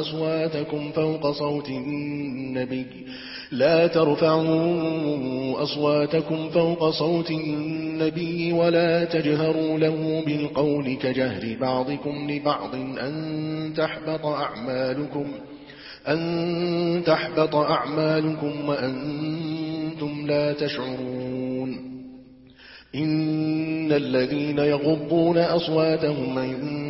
أصواتكم فوق صوت النبي. لا ترفعوا أصواتكم فوق صوت النبي ولا تجهروا له بالقول كجهر بعضكم لبعض أن تحبط أعمالكم أن تحبط أعمالكم وأنتم لا تشعرون. إن الذين يغضون أصواتهم عند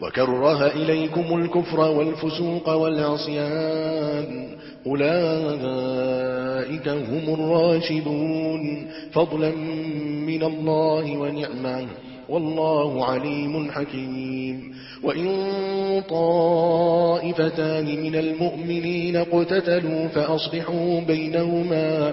وكره إليكم الكفر والفسوق والعصيان. أولئك هم الراشدون. فضلا من الله ونعمة. والله عليم حكيم. وإن طائفتان من المؤمنين قتتلوا فأصلحوا بينهما.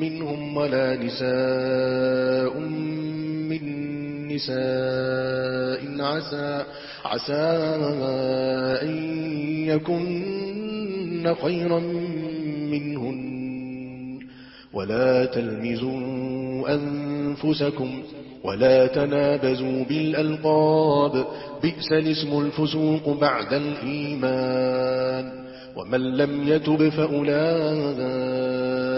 منهم ولا نساء من نساء عسى, عسى أن يكن خيرا منهن. ولا تلمزوا أنفسكم ولا تنابزوا بالألقاب. بئس الاسم الفسوق بعد الإيمان. ومن لم يتب فأولئك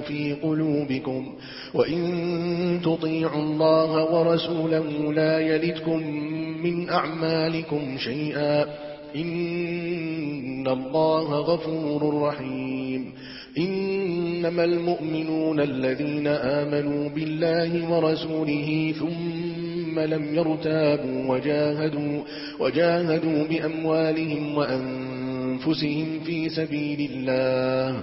في قلوبكم وإن تطيعوا الله ورسوله لا يلدكم من أعمالكم شيئا إن الله غفور رحيم إنما المؤمنون الذين آمنوا بالله ورسوله ثم لم يرتابوا وجاهدوا, وجاهدوا بأموالهم وأنفسهم في سبيل الله